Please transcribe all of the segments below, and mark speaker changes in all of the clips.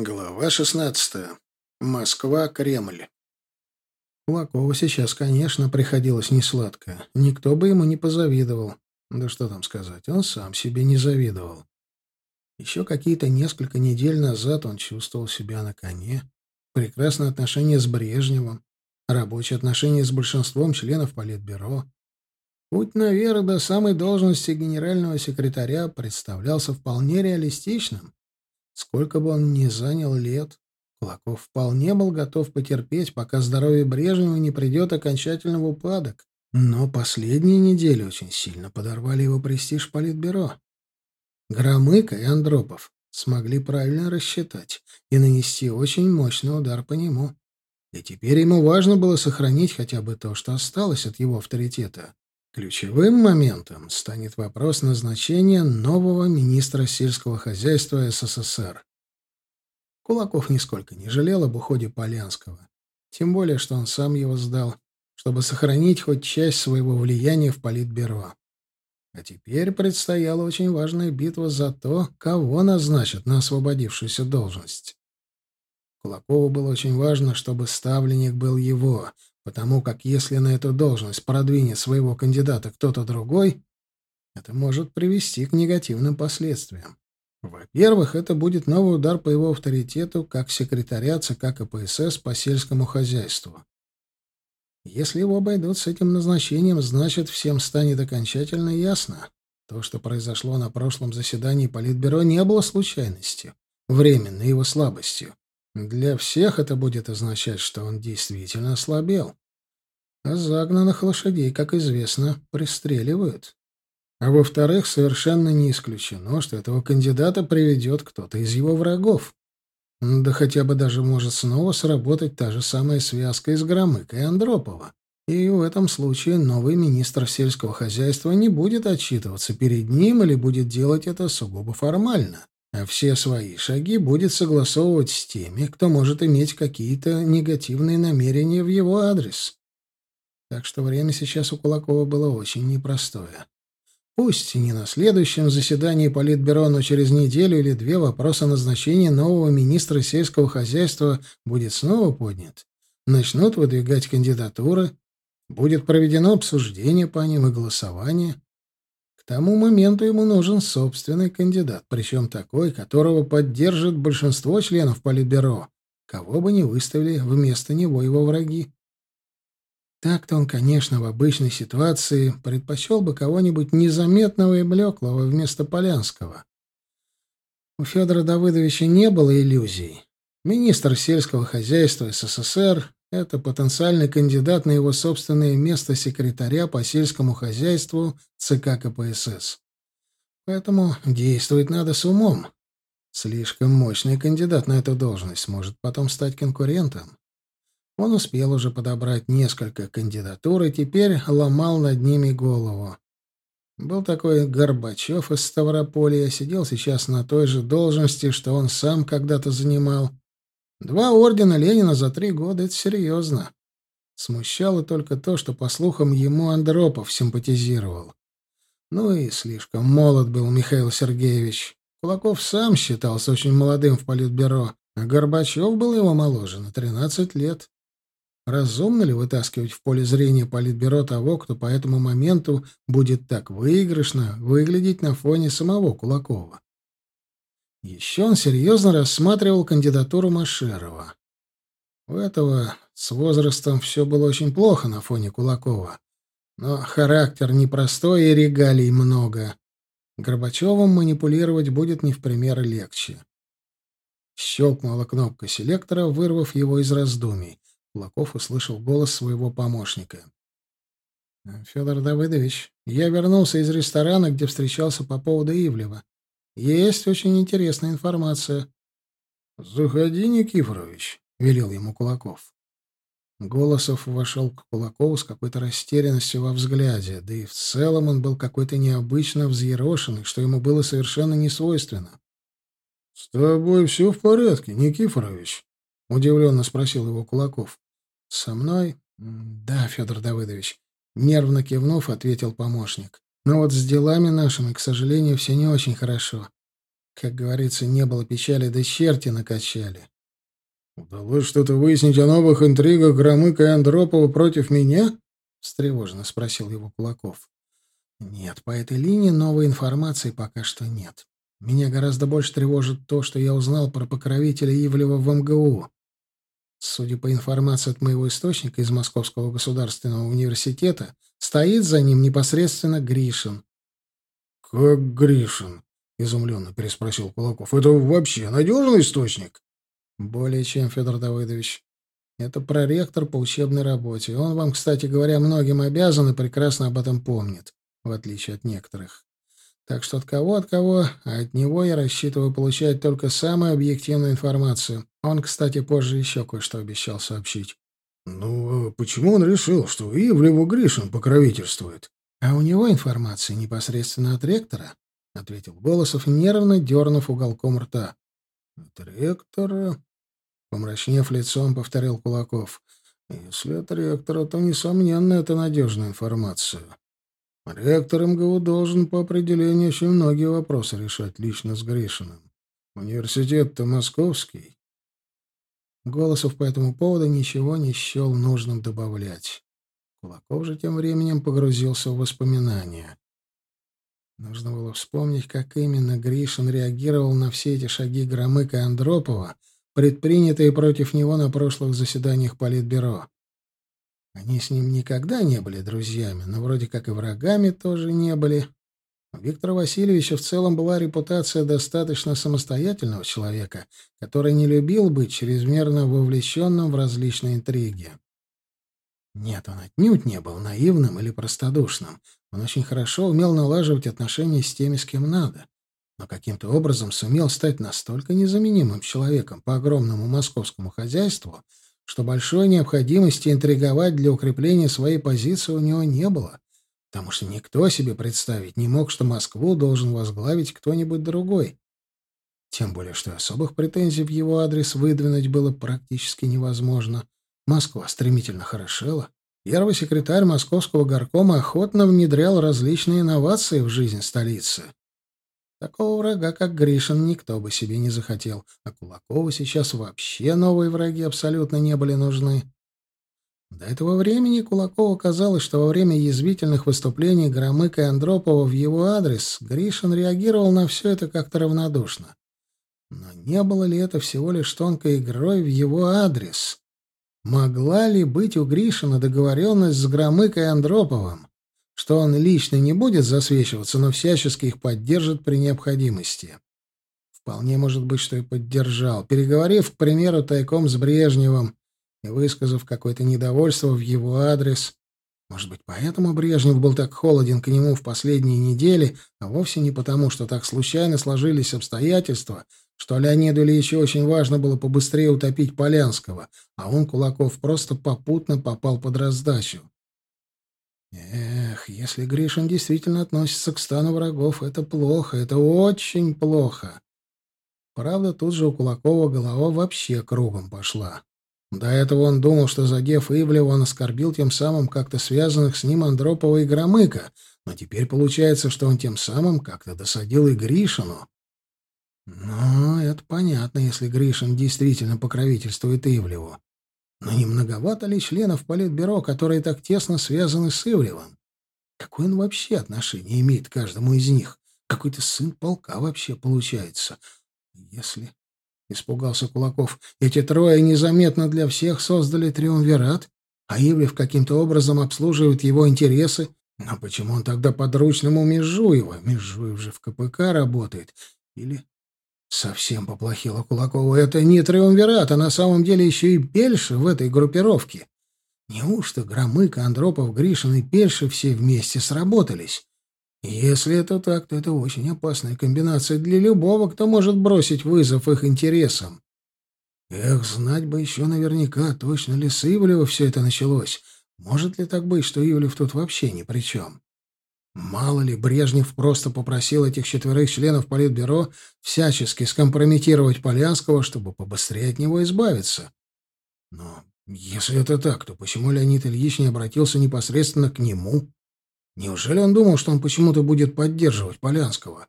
Speaker 1: Глава 16. Москва, Кремль. Кулакову сейчас, конечно, приходилось несладко. Никто бы ему не позавидовал. Да что там сказать, он сам себе не завидовал. Еще какие-то несколько недель назад он чувствовал себя на коне. Прекрасные отношения с Брежневым, рабочие отношения с большинством членов Политбюро. Путь наверх до самой должности генерального секретаря представлялся вполне реалистичным. Сколько бы он ни занял лет, Кулаков вполне был готов потерпеть, пока здоровье Брежнева не придет окончательно в упадок. Но последние недели очень сильно подорвали его престиж политбюро. Громыко и Андропов смогли правильно рассчитать и нанести очень мощный удар по нему. И теперь ему важно было сохранить хотя бы то, что осталось от его авторитета. Ключевым моментом станет вопрос назначения нового министра сельского хозяйства СССР. Кулаков нисколько не жалел об уходе Полянского. Тем более, что он сам его сдал, чтобы сохранить хоть часть своего влияния в Политбюро. А теперь предстояла очень важная битва за то, кого назначат на освободившуюся должность. Кулакову было очень важно, чтобы ставленник был его, Потому как если на эту должность продвинет своего кандидата кто-то другой, это может привести к негативным последствиям. Во-первых, это будет новый удар по его авторитету как секретаря ЦК КПСС по сельскому хозяйству. Если его обойдут с этим назначением, значит, всем станет окончательно ясно. То, что произошло на прошлом заседании Политбюро, не было случайностью, временной его слабостью. Для всех это будет означать, что он действительно ослабел. А загнанных лошадей, как известно, пристреливают. А во-вторых, совершенно не исключено, что этого кандидата приведет кто-то из его врагов. Да хотя бы даже может снова сработать та же самая связка из Громыка и Андропова. И в этом случае новый министр сельского хозяйства не будет отчитываться перед ним или будет делать это сугубо формально, а все свои шаги будет согласовывать с теми, кто может иметь какие-то негативные намерения в его адрес так что время сейчас у Кулакова было очень непростое. Пусть и не на следующем заседании Политбюро, но через неделю или две вопрос о назначении нового министра сельского хозяйства будет снова поднят. Начнут выдвигать кандидатуры, будет проведено обсуждение по ним и голосование. К тому моменту ему нужен собственный кандидат, причем такой, которого поддержит большинство членов Политбюро, кого бы ни выставили вместо него его враги. Так-то он, конечно, в обычной ситуации предпочел бы кого-нибудь незаметного и блеклого вместо Полянского. У Федора Давыдовича не было иллюзий. Министр сельского хозяйства СССР — это потенциальный кандидат на его собственное место секретаря по сельскому хозяйству ЦК КПСС. Поэтому действовать надо с умом. Слишком мощный кандидат на эту должность может потом стать конкурентом. Он успел уже подобрать несколько кандидатур и теперь ломал над ними голову. Был такой Горбачев из Ставрополя, сидел сейчас на той же должности, что он сам когда-то занимал. Два ордена Ленина за три года — это серьезно. Смущало только то, что, по слухам, ему Андропов симпатизировал. Ну и слишком молод был Михаил Сергеевич. Кулаков сам считался очень молодым в политбюро, а Горбачев был его моложе на 13 лет. Разумно ли вытаскивать в поле зрения политбюро того, кто по этому моменту будет так выигрышно выглядеть на фоне самого Кулакова? Еще он серьезно рассматривал кандидатуру Машерова. У этого с возрастом все было очень плохо на фоне Кулакова. Но характер непростой и регалий много. Горбачевым манипулировать будет не в пример легче. Щелкнула кнопка селектора, вырвав его из раздумий. Кулаков услышал голос своего помощника. «Федор Давыдович, я вернулся из ресторана, где встречался по поводу Ивлева. Есть очень интересная информация». «Заходи, Никифорович», — велел ему Кулаков. Голосов вошел к Кулакову с какой-то растерянностью во взгляде, да и в целом он был какой-то необычно взъерошенный, что ему было совершенно не свойственно. «С тобой все в порядке, Никифорович?» — удивленно спросил его Кулаков. «Со мной?» «Да, Федор Давыдович», — нервно кивнув, ответил помощник. «Но вот с делами нашими, к сожалению, все не очень хорошо. Как говорится, не было печали, да черти накачали».
Speaker 2: «Удалось что-то выяснить о новых интригах Громыка и Андропова против меня?» — встревоженно спросил его Кулаков.
Speaker 1: «Нет, по этой линии новой информации пока что нет. Меня гораздо больше тревожит то, что я узнал про покровителя Ивлева в МГУ. Судя по информации от моего источника из Московского государственного университета, стоит за ним непосредственно Гришин.
Speaker 2: — Как Гришин? — изумленно переспросил Кулаков. — Это вообще надежный источник?
Speaker 1: — Более чем, Федор Давыдович. Это проректор по учебной работе. Он вам, кстати говоря, многим обязан и прекрасно об этом помнит, в отличие от некоторых. Так что от кого, от кого, а от него я рассчитываю получать только самую объективную информацию. Он, кстати, позже еще кое-что обещал сообщить.
Speaker 2: Ну, а почему он решил, что Ивлеву Гришин покровительствует?
Speaker 1: А у него информация непосредственно от ректора, — ответил Голосов, нервно дернув уголком рта.
Speaker 2: От ректора? Помрачнев лицом, повторил Кулаков. Если от ректора, то, несомненно, это надежная информация. Ректор МГУ должен по определению еще многие вопросы решать лично с Гришиным. Университет-то московский.
Speaker 1: Голосов по этому поводу ничего не счел нужным добавлять. Кулаков же тем временем погрузился в воспоминания. Нужно было вспомнить, как именно Гришин реагировал на все эти шаги Громыка и Андропова, предпринятые против него на прошлых заседаниях Политбюро. Они с ним никогда не были друзьями, но вроде как и врагами тоже не были. У Виктора Васильевича в целом была репутация достаточно самостоятельного человека, который не любил быть чрезмерно вовлеченным в различные интриги. Нет, он отнюдь не был наивным или простодушным. Он очень хорошо умел налаживать отношения с теми, с кем надо. Но каким-то образом сумел стать настолько незаменимым человеком по огромному московскому хозяйству, что большой необходимости интриговать для укрепления своей позиции у него не было, потому что никто себе представить не мог, что Москву должен возглавить кто-нибудь другой. Тем более, что особых претензий в его адрес выдвинуть было практически невозможно. Москва стремительно хорошела. Первый секретарь московского горкома охотно внедрял различные инновации в жизнь столицы. Такого врага, как Гришин, никто бы себе не захотел, а Кулакову сейчас вообще новые враги абсолютно не были нужны. До этого времени Кулакову казалось, что во время язвительных выступлений Громыка и Андропова в его адрес Гришин реагировал на все это как-то равнодушно. Но не было ли это всего лишь тонкой игрой в его адрес? Могла ли быть у Гришина договоренность с Громыкой и Андроповым? что он лично не будет засвечиваться, но всячески их поддержит при необходимости. Вполне может быть, что и поддержал, переговорив, к примеру, тайком с Брежневым и высказав какое-то недовольство в его адрес. Может быть, поэтому Брежнев был так холоден к нему в последние недели, а вовсе не потому, что так случайно сложились обстоятельства, что Леониду Ильичу очень важно было побыстрее утопить Полянского, а он, Кулаков, просто попутно попал под раздачу. Эх, если Гришин действительно относится к стану врагов, это плохо, это очень плохо. Правда, тут же у Кулакова голова вообще кругом пошла. До этого он думал, что, задев Ивлева, он оскорбил тем самым как-то связанных с ним Андропова и Громыка, но теперь получается, что он тем самым как-то досадил и Гришину. Но это понятно, если Гришин действительно покровительствует Ивлеву. Но не многовато ли членов Политбюро, которые так тесно связаны с Ивлевым? Какое он вообще отношение имеет к каждому из них? Какой-то сын полка вообще получается. Если... — испугался Кулаков. — Эти трое незаметно для всех создали триумвират, а Ивлев каким-то образом обслуживает его интересы. Но почему он тогда подручному Межуева? Межуев же в КПК работает. Или Совсем поплохело Кулакову. Это не триумвират, а на самом деле еще и Пельша в этой группировке. Неужто громыка, Андропов, Гришин и Пельша все вместе сработались? Если это так, то это очень опасная комбинация для любого, кто может бросить вызов их интересам. Эх, знать бы еще наверняка, точно ли с Ивлева все это началось. Может ли так быть, что Ивлев тут вообще ни при чем? Мало ли, Брежнев просто попросил этих четверых членов Политбюро всячески скомпрометировать Полянского, чтобы побыстрее от него избавиться. Но если это так, то почему Леонид Ильич не обратился непосредственно к нему? Неужели он думал, что он почему-то будет поддерживать Полянского?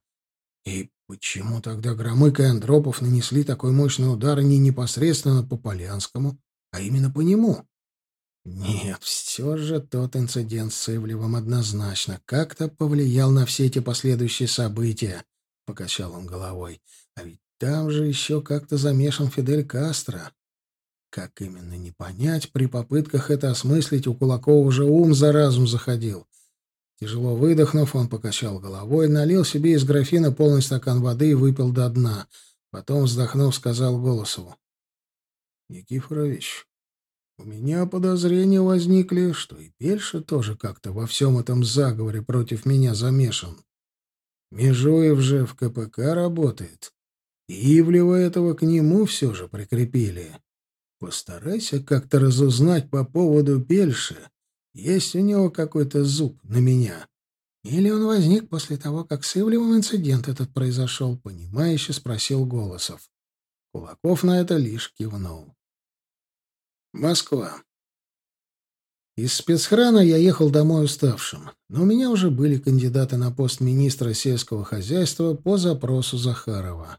Speaker 1: И почему тогда Громыко и Андропов нанесли такой мощный удар не непосредственно по Полянскому, а именно по нему? Нет, все же тот инцидент с Ивлевым однозначно как-то повлиял на все эти последующие события, — покачал он головой. А ведь там же еще как-то замешан Фидель Кастро. Как именно не понять, при попытках это осмыслить у Кулакова уже ум за разум заходил. Тяжело выдохнув, он покачал головой, налил себе из графина полный стакан воды и выпил до дна. Потом, вздохнув, сказал голосу: — Никифорович, у меня подозрения возникли, что и Пельша тоже как-то во всем этом заговоре против меня замешан. Межуев же в КПК работает. И Ивлева этого к нему все же прикрепили. Постарайся как-то разузнать по поводу Пельши. Есть у него какой-то зуб на меня. Или он возник после того, как с Ивлевым инцидент этот произошел, понимающе спросил Голосов. Кулаков на это лишь кивнул. Москва. Из спецхрана я ехал домой уставшим, но у меня уже были кандидаты на пост министра сельского хозяйства по запросу Захарова.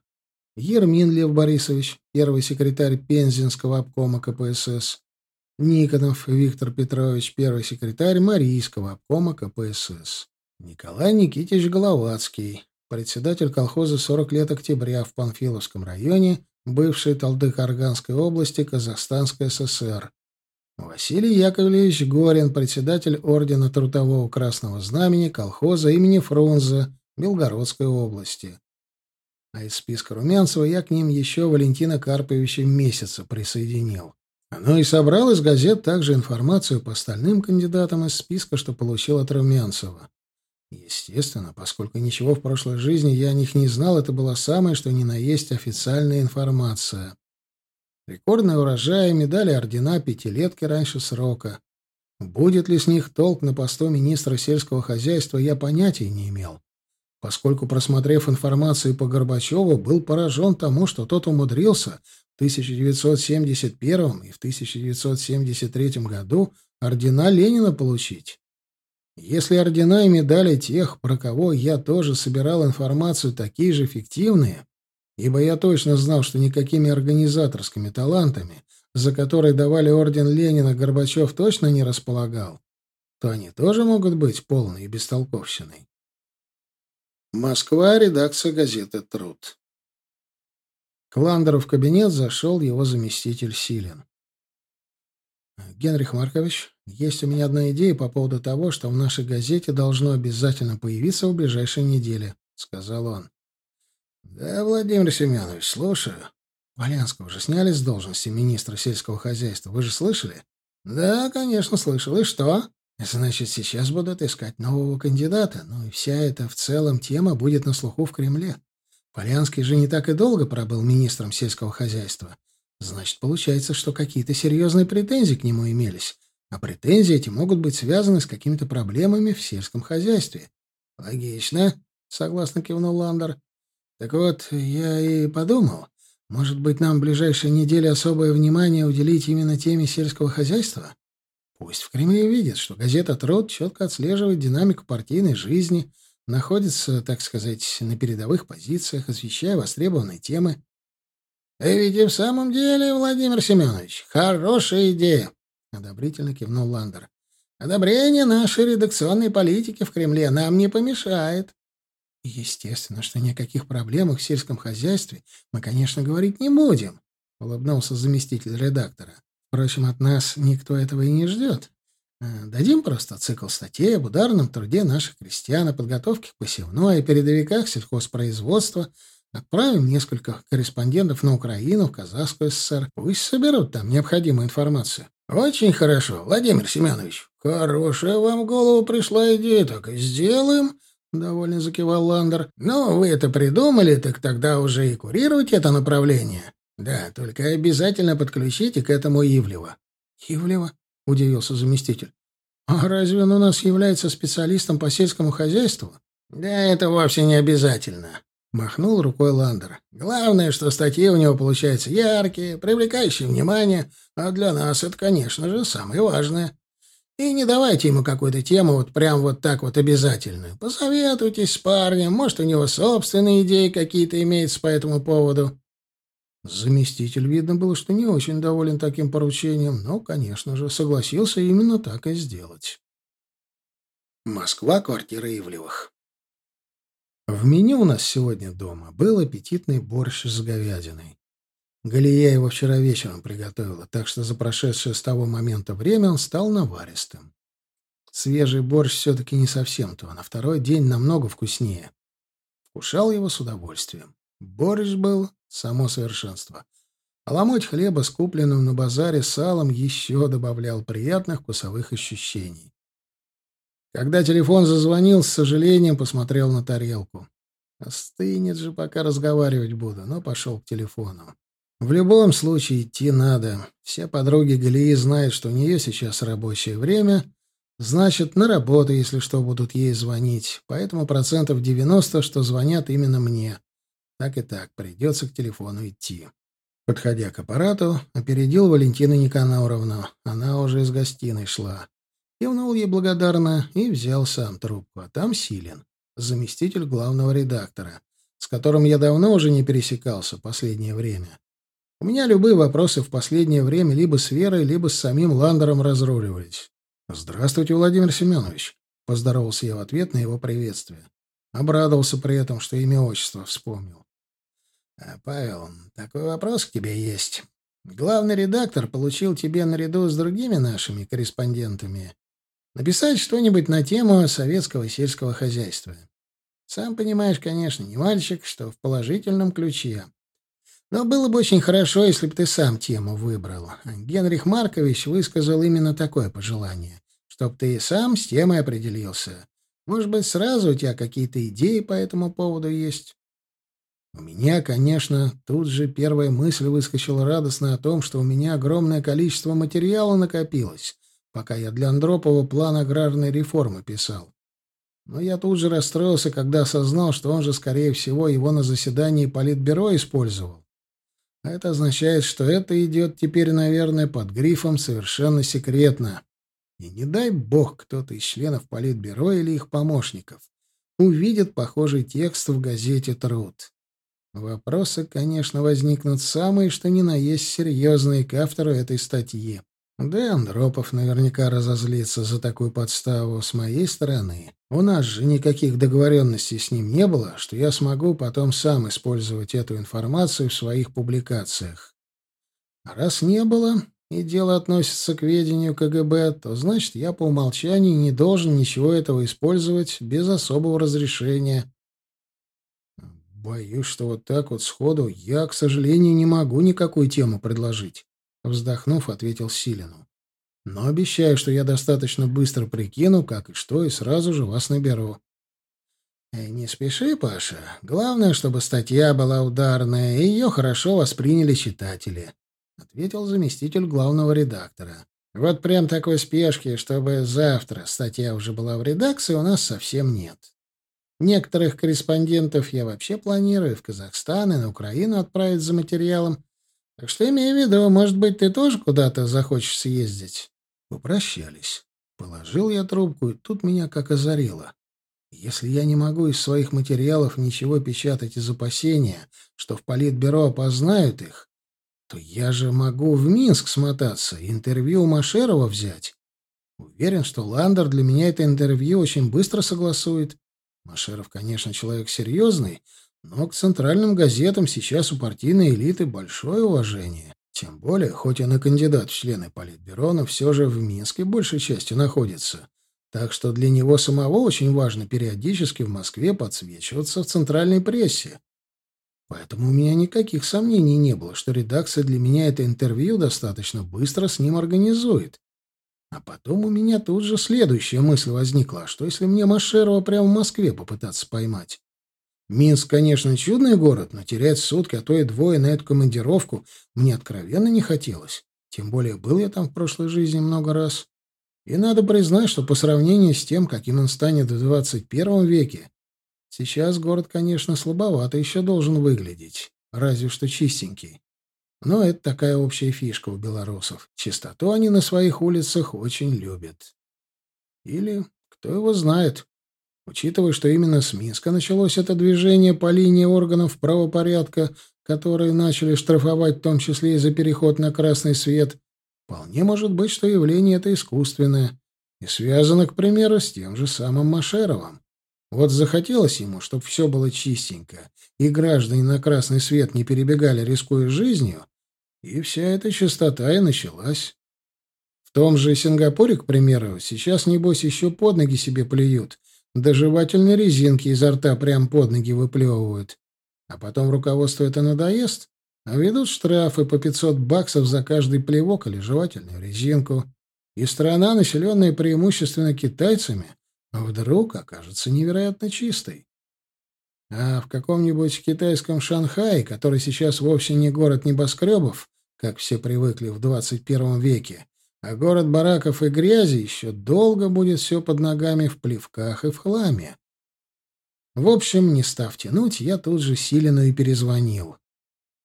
Speaker 1: Ермин Лев Борисович, первый секретарь Пензенского обкома КПСС, Никонов Виктор Петрович, первый секретарь Марийского обкома КПСС, Николай Никитич Головацкий, председатель колхоза «40 лет октября» в Панфиловском районе бывший талдык Арганской области Казахстанской ССР. Василий Яковлевич Горин, председатель Ордена Трудового Красного Знамени колхоза имени Фрунзе Белгородской области. А из списка Румянцева я к ним еще Валентина Карповича Месяца присоединил. Ну и собрал из газет также информацию по остальным кандидатам из списка, что получил от Румянцева. Естественно, поскольку ничего в прошлой жизни я о них не знал, это была самая, что ни на есть, официальная информация. Рекордные урожаи, медали, ордена, пятилетки раньше срока. Будет ли с них толк на посту министра сельского хозяйства, я понятия не имел, поскольку, просмотрев информацию по Горбачеву, был поражен тому, что тот умудрился в 1971 и в 1973 году ордена Ленина получить. Если ордена и медали тех, про кого я тоже собирал информацию, такие же фиктивные, ибо я точно знал, что никакими организаторскими талантами, за которые давали орден Ленина, Горбачев точно не располагал, то они тоже могут быть полной и бестолковщиной. Москва, редакция газеты «Труд». К Ландеру в кабинет зашел его заместитель Силин. «Генрих Маркович, есть у меня одна идея по поводу того, что в нашей газете должно обязательно появиться в ближайшей неделе», — сказал он. «Да, Владимир Семенович, слушаю». «Полянского же сняли с должности министра сельского хозяйства, вы же слышали?» «Да, конечно, слышал. И что?» «Значит, сейчас будут искать нового кандидата, ну и вся эта в целом тема будет на слуху в Кремле. Полянский же не так и долго пробыл министром сельского хозяйства. Значит, получается, что какие-то серьезные претензии к нему имелись. А претензии эти могут быть связаны с какими-то проблемами в сельском хозяйстве. Логично, согласно кивнул Ландер. Так вот, я и подумал, может быть, нам в ближайшие недели особое внимание уделить именно теме сельского хозяйства? Пусть в Кремле видят, что газета «Труд» четко отслеживает динамику партийной жизни, находится, так сказать, на передовых позициях, освещая востребованные темы. Ведь и в самом деле, Владимир Семенович, хорошая идея!» — одобрительно кивнул Ландер. «Одобрение нашей редакционной политики в Кремле нам не помешает». «Естественно, что ни о каких проблемах в сельском хозяйстве мы, конечно, говорить не будем», — улыбнулся заместитель редактора. «Впрочем, от нас никто этого и не ждет. А, дадим просто цикл статей об ударном труде наших крестьян, о подготовке к посевной, о передовиках сельхозпроизводства». Отправим несколько корреспондентов на Украину, в Казахскую ССР. Пусть соберут там необходимую информацию. Очень хорошо, Владимир Семенович. Хорошая вам в голову пришла идея, так и сделаем. — довольно закивал Ландер. «Ну, вы это придумали, так тогда уже и курировать это направление. Да, только обязательно подключите к этому Ивлева». «Ивлева?» — удивился заместитель. «А разве он у нас является специалистом по сельскому хозяйству?» «Да, это вовсе не обязательно. Махнул рукой Ландер. «Главное, что статьи у него получаются яркие, привлекающие внимание, а для нас это, конечно же, самое важное. И не давайте ему какую-то тему вот прям вот так вот обязательную. Посоветуйтесь с парнем, может, у него собственные идеи какие-то имеются по этому поводу». Заместитель, видно было, что не очень доволен таким поручением, но, конечно же, согласился именно так и сделать. Москва, квартира Ивлевых. В меню у нас сегодня дома был аппетитный борщ с говядиной. Галия его вчера вечером приготовила, так что за прошедшее с того момента время он стал наваристым. Свежий борщ все-таки не совсем то, а на второй день намного вкуснее. Вкушал его с удовольствием. Борщ был само совершенство. А ломоть хлеба с купленным на базаре салом еще добавлял приятных вкусовых ощущений. Когда телефон зазвонил, с сожалением посмотрел на тарелку. Остынет же, пока разговаривать буду, но пошел к телефону. В любом случае идти надо. Все подруги Галии знают, что у нее сейчас рабочее время. Значит, на работу, если что, будут ей звонить. Поэтому процентов 90, что звонят именно мне. Так и так, придется к телефону идти. Подходя к аппарату, опередил Валентину Никаноровну. Она уже из гостиной шла. Кивнул ей благодарно и взял сам трубку. А там Силин, заместитель главного редактора, с которым я давно уже не пересекался последнее время. У меня любые вопросы в последнее время либо с Верой, либо с самим Ландером разруливались. «Здравствуйте, Владимир Семенович», — поздоровался я в ответ на его приветствие. Обрадовался при этом, что имя отчество вспомнил. «А, «Павел, такой вопрос к тебе есть. Главный редактор получил тебе наряду с другими нашими корреспондентами Написать что-нибудь на тему советского сельского хозяйства. Сам понимаешь, конечно, не мальчик, что в положительном ключе. Но было бы очень хорошо, если бы ты сам тему выбрал. Генрих Маркович высказал именно такое пожелание, чтоб ты сам с темой определился. Может быть, сразу у тебя какие-то идеи по этому поводу есть? У меня, конечно, тут же первая мысль выскочила радостно о том, что у меня огромное количество материала накопилось, пока я для Андропова план аграрной реформы писал. Но я тут же расстроился, когда осознал, что он же, скорее всего, его на заседании Политбюро использовал. А это означает, что это идет теперь, наверное, под грифом «совершенно секретно». И не дай бог кто-то из членов Политбюро или их помощников увидит похожий текст в газете «Труд». Вопросы, конечно, возникнут самые, что ни на есть серьезные к автору этой статьи. Да и Андропов наверняка разозлится за такую подставу с моей стороны. У нас же никаких договоренностей с ним не было, что я смогу потом сам использовать эту информацию в своих публикациях. А раз не было, и дело относится к ведению КГБ, то значит, я по умолчанию не должен ничего этого использовать без особого разрешения. Боюсь, что вот так вот сходу я, к сожалению, не могу никакую тему предложить. Вздохнув, ответил Силину. Но обещаю, что я достаточно быстро прикину, как и что, и сразу же вас наберу. «Э, «Не спеши, Паша. Главное, чтобы статья была ударная, и ее хорошо восприняли читатели», — ответил заместитель главного редактора. «Вот прям такой спешки, чтобы завтра статья уже была в редакции, у нас совсем нет. Некоторых корреспондентов я вообще планирую в Казахстан и на Украину отправить за материалом, так что имею в виду, может быть, ты тоже куда-то захочешь съездить?» Попрощались. Положил я трубку, и тут меня как озарило. Если я не могу из своих материалов ничего печатать из опасения, что в политбюро опознают их, то я же могу в Минск смотаться, интервью у Машерова взять. Уверен, что Ландер для меня это интервью очень быстро согласует. Машеров, конечно, человек серьезный, но к центральным газетам сейчас у партийной элиты большое уважение. Тем более, хоть он и кандидат в члены Политбюро, но все же в Минске большей частью находится. Так что для него самого очень важно периодически в Москве подсвечиваться в центральной прессе. Поэтому у меня никаких сомнений не было, что редакция для меня это интервью достаточно быстро с ним организует. А потом у меня тут же следующая мысль возникла, что если мне Машерова прямо в Москве попытаться поймать? Минск, конечно, чудный город, но терять сутки, а то и двое на эту командировку мне откровенно не хотелось. Тем более был я там в прошлой жизни много раз. И надо признать, что по сравнению с тем, каким он станет в 21 веке, сейчас город, конечно, слабовато еще должен выглядеть, разве что чистенький. Но это такая общая фишка у белорусов. Чистоту они на своих улицах очень любят. Или, кто его знает, Учитывая, что именно с Минска началось это движение по линии органов правопорядка, которые начали штрафовать в том числе и за переход на красный свет, вполне может быть, что явление это искусственное и связано, к примеру, с тем же самым Машеровым. Вот захотелось ему, чтобы все было чистенько, и граждане на красный свет не перебегали, рискуя жизнью, и вся эта чистота и началась. В том же Сингапуре, к примеру, сейчас, небось, еще под ноги себе плюют — Доживательные резинки изо рта прям под ноги выплевывают. А потом руководство это надоест, а ведут штрафы по 500 баксов за каждый плевок или жевательную резинку. И страна, населенная преимущественно китайцами, вдруг окажется невероятно чистой. А в каком-нибудь китайском Шанхае, который сейчас вовсе не город небоскребов, как все привыкли в 21 веке, а город бараков и грязи еще долго будет все под ногами в плевках и в хламе. В общем, не став тянуть, я тут же Силину и перезвонил.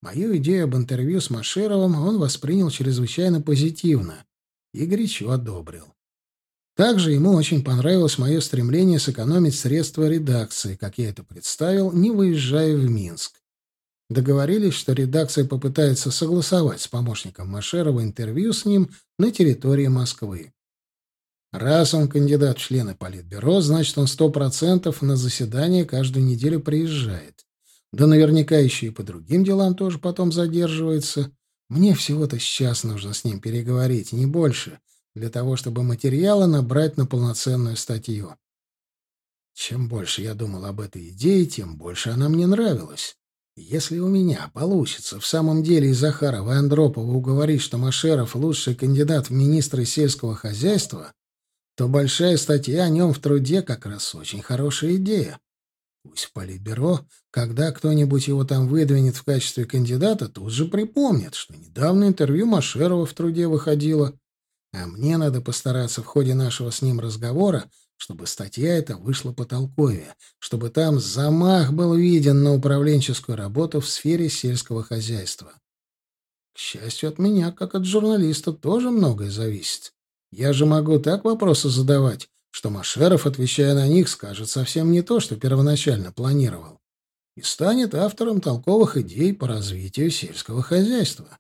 Speaker 1: Мою идею об интервью с Машировым он воспринял чрезвычайно позитивно и горячо одобрил. Также ему очень понравилось мое стремление сэкономить средства редакции, как я это представил, не выезжая в Минск. Договорились, что редакция попытается согласовать с помощником Машерова интервью с ним на территории Москвы. Раз он кандидат в члены Политбюро, значит, он сто процентов на заседание каждую неделю приезжает. Да наверняка еще и по другим делам тоже потом задерживается. Мне всего-то сейчас нужно с ним переговорить, не больше, для того, чтобы материала набрать на полноценную статью. Чем больше я думал об этой идее, тем больше она мне нравилась. Если у меня получится в самом деле и Захарова, и Андропова уговорить, что Машеров — лучший кандидат в министры сельского хозяйства, то большая статья о нем в труде как раз очень хорошая идея. Пусть в Политбюро, когда кто-нибудь его там выдвинет в качестве кандидата, тут же припомнит, что недавно интервью Машерова в труде выходило. А мне надо постараться в ходе нашего с ним разговора — чтобы статья эта вышла по толкове, чтобы там замах был виден на управленческую работу в сфере сельского хозяйства. К счастью, от меня, как от журналиста, тоже многое зависит. Я же могу так вопросы задавать, что Машеров, отвечая на них, скажет совсем не то, что первоначально планировал, и станет автором толковых идей по развитию сельского хозяйства.